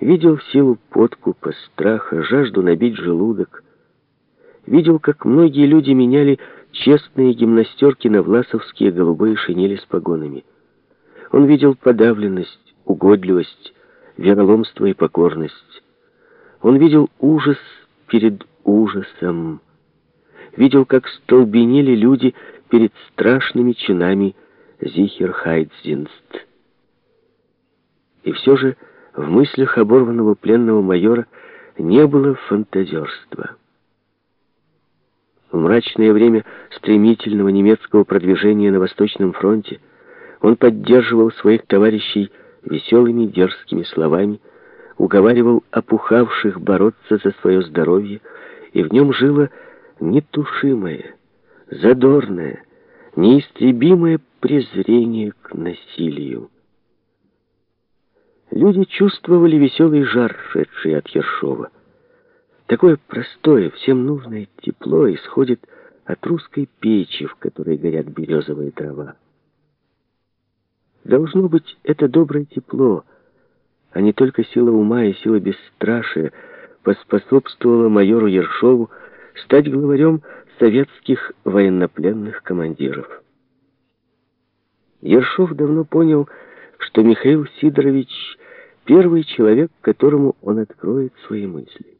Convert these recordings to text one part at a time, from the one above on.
Видел силу подкупа, страха, жажду набить желудок. Видел, как многие люди меняли честные гимнастерки на власовские голубые шинели с погонами. Он видел подавленность, угодливость, вероломство и покорность. Он видел ужас перед ужасом. Видел, как столбенели люди перед страшными чинами Зихерхайдзинст. И все же в мыслях оборванного пленного майора не было фантазерства. В мрачное время стремительного немецкого продвижения на Восточном фронте он поддерживал своих товарищей веселыми дерзкими словами, уговаривал опухавших бороться за свое здоровье, и в нем жило нетушимое, задорное, неистребимое презрение к насилию. Люди чувствовали веселый жар, шедший от Ершова. Такое простое, всем нужное тепло исходит от русской печи, в которой горят березовые дрова. Должно быть, это доброе тепло, а не только сила ума и сила бесстрашия, поспособствовала майору Ершову стать главарем советских военнопленных командиров. Ершов давно понял, что Михаил Сидорович — первый человек, которому он откроет свои мысли.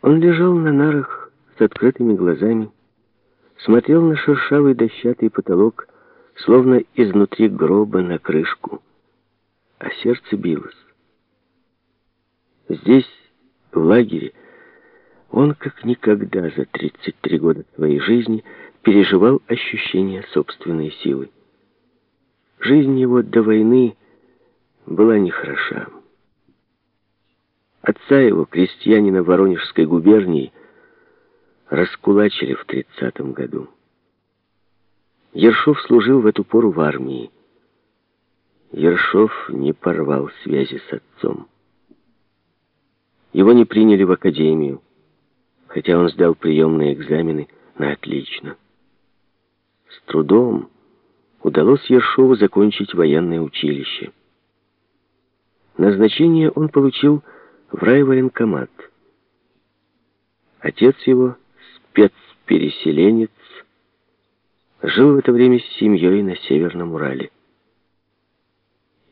Он лежал на нарах с открытыми глазами, смотрел на шершавый дощатый потолок, словно изнутри гроба на крышку, а сердце билось. Здесь, в лагере, он как никогда за 33 года своей жизни переживал ощущение собственной силы. Жизнь его до войны была нехороша. Отца его, крестьянина Воронежской губернии, раскулачили в тридцатом году. Ершов служил в эту пору в армии. Ершов не порвал связи с отцом. Его не приняли в академию, хотя он сдал приемные экзамены на отлично. С трудом удалось Ершову закончить военное училище. Назначение он получил в райвоенкомат. Отец его, спецпереселенец, жил в это время с семьей на Северном Урале.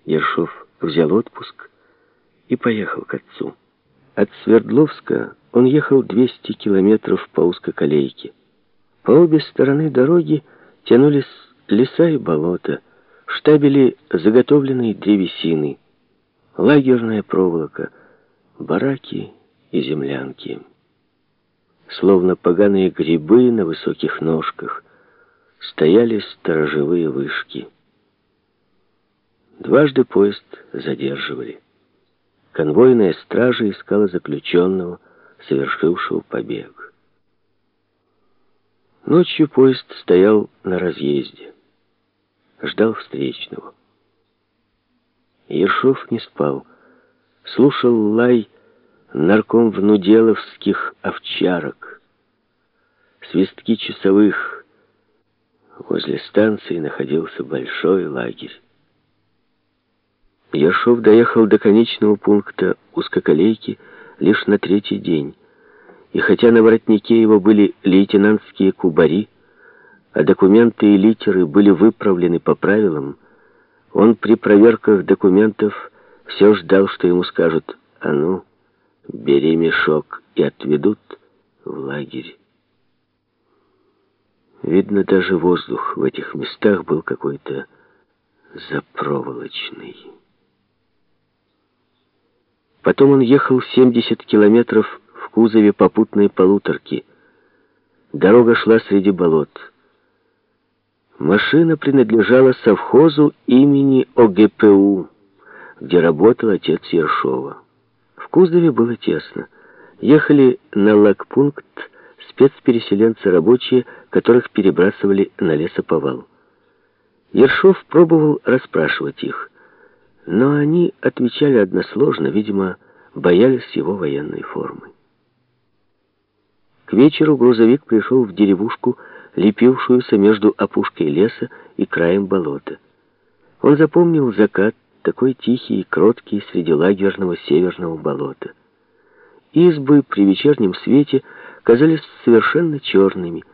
Ершов взял отпуск и поехал к отцу. От Свердловска он ехал 200 километров по узкоколейке. По обе стороны дороги тянулись леса и болота, штабели заготовленной древесины, лагерная проволока, бараки и землянки. Словно поганые грибы на высоких ножках стояли сторожевые вышки. Дважды поезд задерживали. Конвойная стража искала заключенного, совершившего побег. Ночью поезд стоял на разъезде ждал встречного. Ершов не спал, слушал лай нарком внуделовских овчарок, свистки часовых. Возле станции находился большой лагерь. Ершов доехал до конечного пункта узкоколейки лишь на третий день, и хотя на воротнике его были лейтенантские кубари, а документы и литеры были выправлены по правилам, он при проверках документов все ждал, что ему скажут «А ну, бери мешок» и отведут в лагерь. Видно, даже воздух в этих местах был какой-то запроволочный. Потом он ехал 70 километров в кузове попутной полуторки. Дорога шла среди болот. Машина принадлежала совхозу имени ОГПУ, где работал отец Ершова. В кузове было тесно. Ехали на лагпункт спецпереселенцы рабочие, которых перебрасывали на лесоповал. Ершов пробовал расспрашивать их, но они отвечали односложно, видимо, боялись его военной формы. К вечеру грузовик пришел в деревушку лепившуюся между опушкой леса и краем болота. Он запомнил закат, такой тихий и кроткий среди лагерного северного болота. Избы при вечернем свете казались совершенно черными,